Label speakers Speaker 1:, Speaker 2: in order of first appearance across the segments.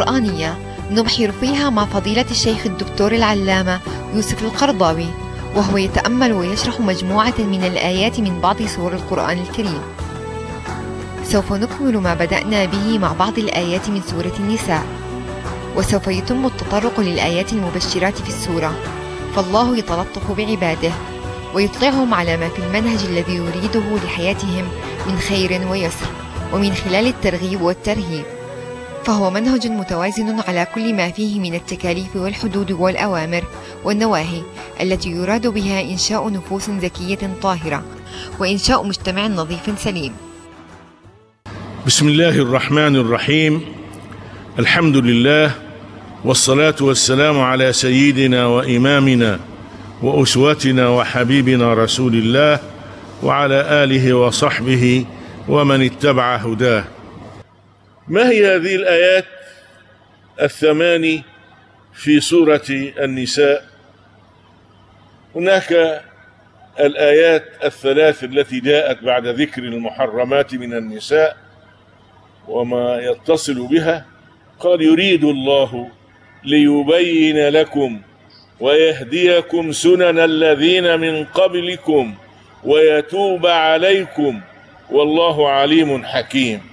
Speaker 1: القرآنية نبحر فيها مع فضيلة الشيخ الدكتور العلامة يوسف القرضاوي وهو يتأمل ويشرح مجموعة من الآيات من بعض سور القرآن الكريم سوف نكمل ما بدأنا به مع بعض الآيات من سورة النساء وسوف يتم التطرق للآيات المبشرات في السورة فالله يتلطف بعباده ويطلعهم على ما في المنهج الذي يريده لحياتهم من خير ويسر ومن خلال الترغيب والترهيب فهو منهج متوازن على كل ما فيه من التكاليف والحدود والأوامر والنواهي التي يراد بها إنشاء نفوس ذكية طاهرة وإنشاء مجتمع نظيف سليم.
Speaker 2: بسم الله الرحمن الرحيم الحمد لله والصلاة والسلام على سيدنا وإمامنا وأسوتنا وحبيبنا رسول الله وعلى آله وصحبه ومن اتبع هداه ما هي هذه الآيات الثماني في سورة النساء هناك الآيات الثلاث التي جاءت بعد ذكر المحرمات من النساء وما يتصل بها قال يريد الله ليبين لكم ويهديكم سنن الذين من قبلكم ويتوب عليكم والله عليم حكيم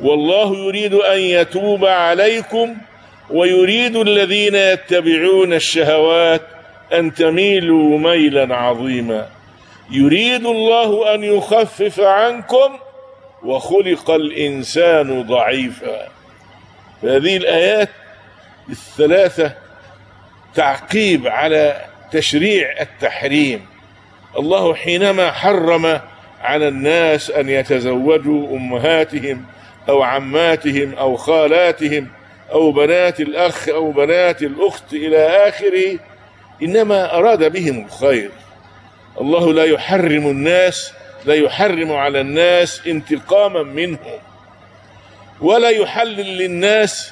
Speaker 2: والله يريد أن يتوب عليكم ويريد الذين يتبعون الشهوات أن تميلوا ميلا عظيما يريد الله أن يخفف عنكم وخلق الإنسان ضعيفا هذه الآيات الثلاثة تعقيب على تشريع التحريم الله حينما حرم على الناس أن يتزوجوا أمهاتهم أو عماتهم أو خالاتهم أو بنات الأخ أو بنات الأخت إلى آخره إنما أراد بهم الخير الله لا يحرم الناس لا يحرم على الناس انتقاما منهم ولا يحلل للناس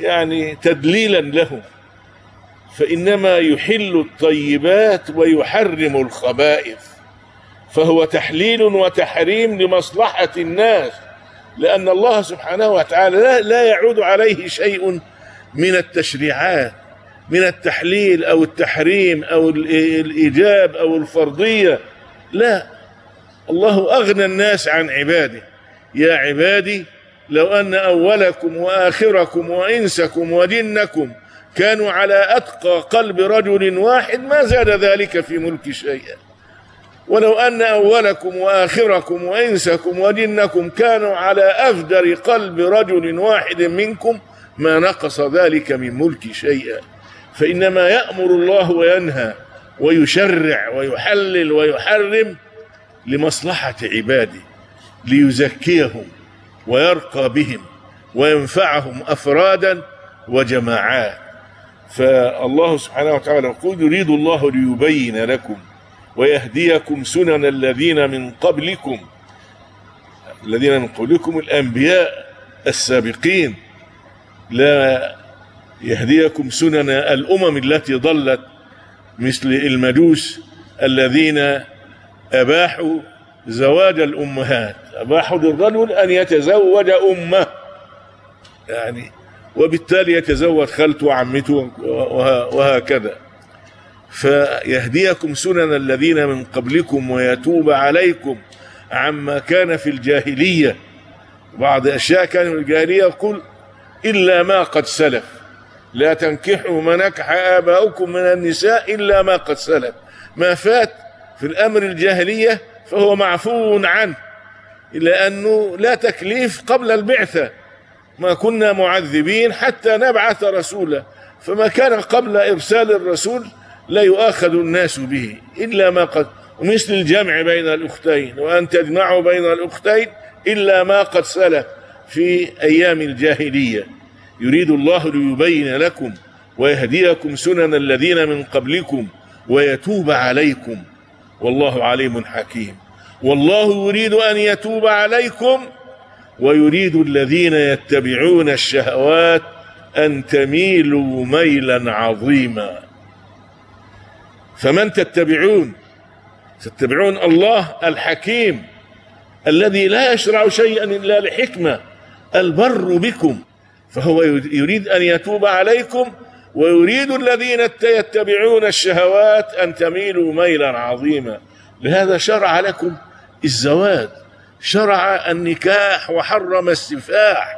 Speaker 2: يعني تدليلا لهم فإنما يحل الطيبات ويحرم الخبائث فهو تحليل وتحريم لمصلحة الناس لأن الله سبحانه وتعالى لا, لا يعود عليه شيء من التشريعات من التحليل أو التحريم أو الإيجاب أو الفرضية لا الله أغنى الناس عن عباده يا عبادي لو أن أولكم وآخركم وإنسكم وجنكم كانوا على أتقى قلب رجل واحد ما زاد ذلك في ملك شيئا ولو أن أولكم وآخركم وإنسكم وجنكم كانوا على أفجر قلب رجل واحد منكم ما نقص ذلك من ملك شيئا فإنما يأمر الله وينهى ويشرع ويحلل ويحرم لمصلحة عباده ليزكيهم ويرقى بهم وينفعهم أفرادا وجماعات فالله سبحانه وتعالى يقول يريد الله ليبين لكم ويهديكم سنن الذين من قبلكم الذين من قبلكم الأنبياء السابقين لا يهديكم سنن الأمم التي ضلت مثل المجوس الذين أباحوا زواج الأمهات أباحوا للرجل أن يتزوج أمه يعني وبالتالي يتزوج خالته وعمته وهكذا فيهديكم سنن الذين من قبلكم ويتوب عليكم عما كان في الجاهلية بعض أشياء كان في الجاهلية يقول إلا ما قد سلف لا تنكحوا ما نكح آباؤكم من النساء إلا ما قد سلف ما فات في الأمر الجاهلية فهو معفو عنه إلا أنه لا تكليف قبل البعثة ما كنا معذبين حتى نبعث رسولا فما كان قبل إرسال الرسول لا يؤاخذ الناس به إلا ما قد مثل الجمع بين الأختين وأن تجمعوا بين الأختين إلا ما قد سلف في أيام الجاهلية يريد الله ليبين لكم ويهديكم سنن الذين من قبلكم ويتوب عليكم والله عليم حكيم والله يريد أن يتوب عليكم ويريد الذين يتبعون الشهوات أن تميلوا ميلا عظيما فمن تتبعون تتبعون الله الحكيم الذي لا يشرع شيئا الا لحكمه البر بكم فهو يريد ان يتوب عليكم ويريد الذين يتبعون الشهوات ان تميلوا ميلا عظيما لهذا شرع لكم الزواج شرع النكاح وحرم السفاح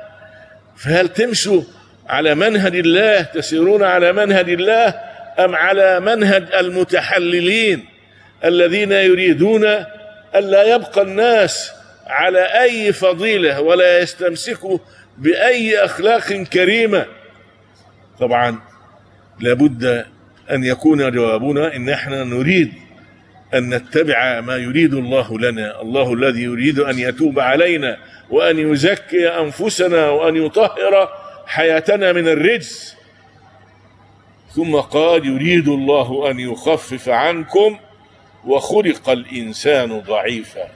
Speaker 2: فهل تمشوا على منهج الله تسيرون على منهج الله أم على منهج المتحللين الذين يريدون ألا يبقى الناس على أي فضيلة ولا يستمسكوا بأي أخلاق كريمة طبعا لابد أن يكون جوابنا إن احنا نريد أن نتبع ما يريد الله لنا الله الذي يريد أن يتوب علينا وأن يزكي أنفسنا وأن يطهر حياتنا من الرجس ثم قال يريد الله أن يخفف عنكم وخلق الإنسان ضعيفا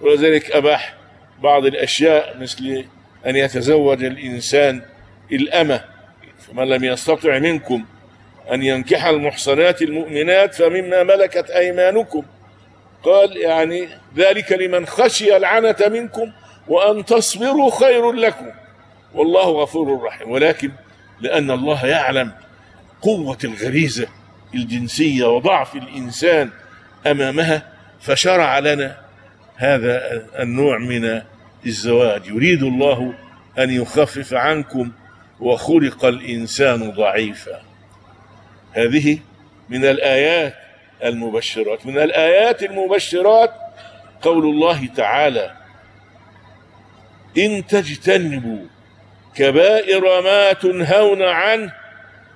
Speaker 2: ولذلك أباح بعض الأشياء مثل أن يتزوج الإنسان الأمة فمن لم يستطع منكم أن ينكح المحصنات المؤمنات فمما ملكت أيمانكم قال يعني ذلك لمن خشي العنة منكم وأن تصبروا خير لكم والله غفور رحيم ولكن لأن الله يعلم قوة الغريزة الجنسية وضعف الإنسان أمامها فشرع لنا هذا النوع من الزواج يريد الله أن يخفف عنكم وخلق الإنسان ضعيفا هذه من الآيات المبشرات من الآيات المبشرات قول الله تعالى إن تجتنبوا كبائر ما تنهون عنه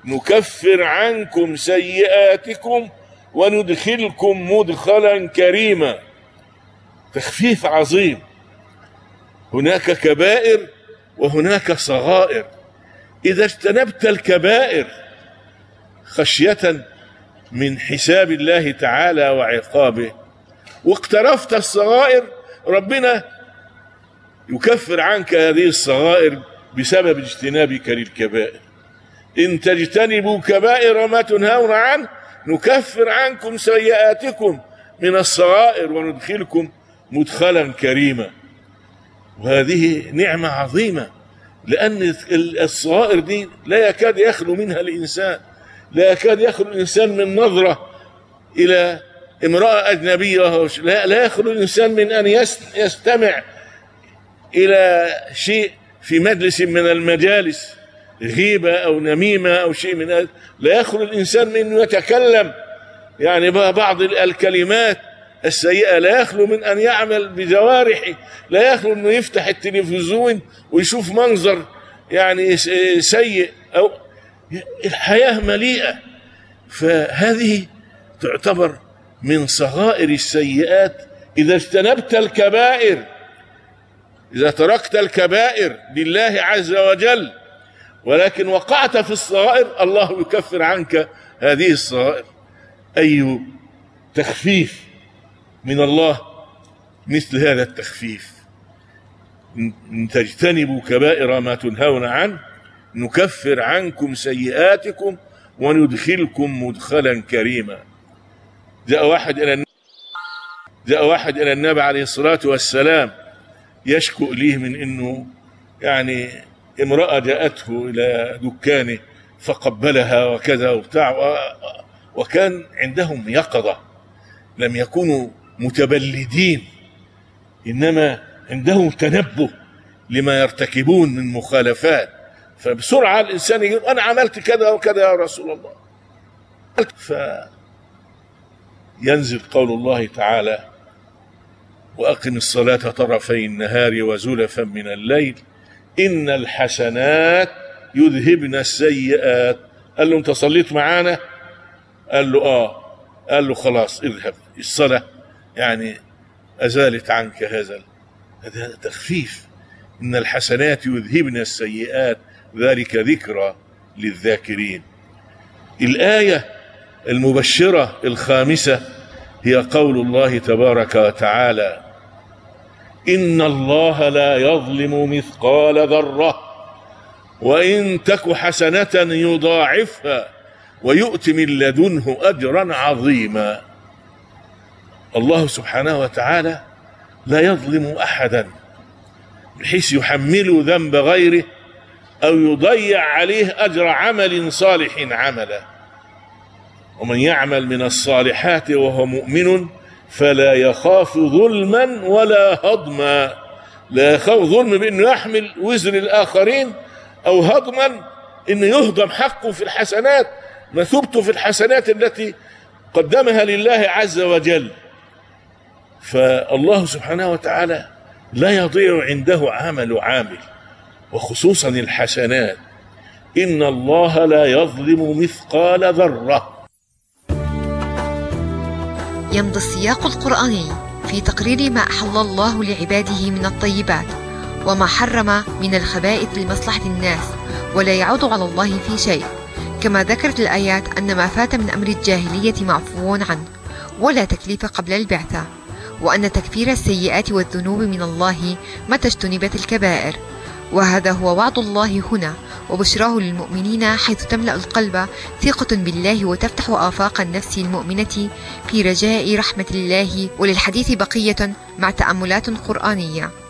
Speaker 2: نكفر عنكم سيئاتكم وندخلكم مدخلا كريما تخفيف عظيم هناك كبائر وهناك صغائر إذا اجتنبت الكبائر خشية من حساب الله تعالى وعقابه واقترفت الصغائر ربنا يكفر عنك هذه الصغائر بسبب اجتنابك للكبائر إن تجتنبوا كبائر ما تنهون عنه نكفر عنكم سيئاتكم من الصغائر وندخلكم مدخلا كريما وهذه نعمة عظيمة لأن الصغائر دي لا يكاد يخلو منها الإنسان لا يكاد يخلو الإنسان من نظرة إلى امرأة أجنبية لا, لا يخلو الإنسان من أن يستمع إلى شيء في مجلس من المجالس غيبة أو نميمة أو شيء من هذا لا يخلو الإنسان من يتكلم يعني بعض الكلمات السيئة لا يخلو من أن يعمل بجوارحه لا يخلو أنه يفتح التلفزيون ويشوف منظر يعني سيء أو الحياة مليئة فهذه تعتبر من صغائر السيئات إذا اجتنبت الكبائر إذا تركت الكبائر لله عز وجل ولكن وقعت في الصغائر الله يكفر عنك هذه الصغائر أي تخفيف من الله مثل هذا التخفيف إن تجتنبوا كبائر ما تنهون عنه نكفر عنكم سيئاتكم وندخلكم مدخلا كريما جاء واحد إلى جاء واحد إلى النبي عليه الصلاة والسلام يشكو إليه من إنه يعني امرأة جاءته إلى دكانه فقبلها وكذا وبتاع وكان عندهم يقظة لم يكونوا متبلدين إنما عندهم تنبه لما يرتكبون من مخالفات فبسرعة الإنسان يقول أنا عملت كذا وكذا يا رسول الله فينزل قول الله تعالى وأقم الصلاة طرفي النهار وزلفا من الليل إن الحسنات يذهبن السيئات قال له أنت صليت معانا قال له آه قال له خلاص اذهب الصلاة يعني أزالت عنك هذا هذا تخفيف إن الحسنات يذهبن السيئات ذلك ذكرى للذاكرين الآية المبشرة الخامسة هي قول الله تبارك وتعالى إن الله لا يظلم مثقال ذرة وإن تك حسنة يضاعفها ويؤت من لدنه أجرا عظيما الله سبحانه وتعالى لا يظلم أحدا بحيث يحمل ذنب غيره أو يضيع عليه أجر عمل صالح عمله ومن يعمل من الصالحات وهو مؤمن فلا يخاف ظلما ولا هضما لا يخاف ظلم بأنه يحمل وزر الآخرين أو هضما أنه يهضم حقه في الحسنات مثوبته في الحسنات التي قدمها لله عز وجل فالله سبحانه وتعالى لا يضيع عنده عمل عامل وخصوصا الحسنات إن الله لا يظلم مثقال ذرة
Speaker 1: يمضي السياق القرآني في تقرير ما أحل الله لعباده من الطيبات وما حرم من الخبائث لمصلحة الناس ولا يعود على الله في شيء كما ذكرت الآيات أن ما فات من أمر الجاهلية معفو عنه ولا تكليف قبل البعثة وأن تكفير السيئات والذنوب من الله متى اجتنبت الكبائر وهذا هو وعد الله هنا وبشراه للمؤمنين حيث تملأ القلب ثقة بالله وتفتح آفاق النفس المؤمنة في رجاء رحمة الله وللحديث بقية مع تأملات قرآنية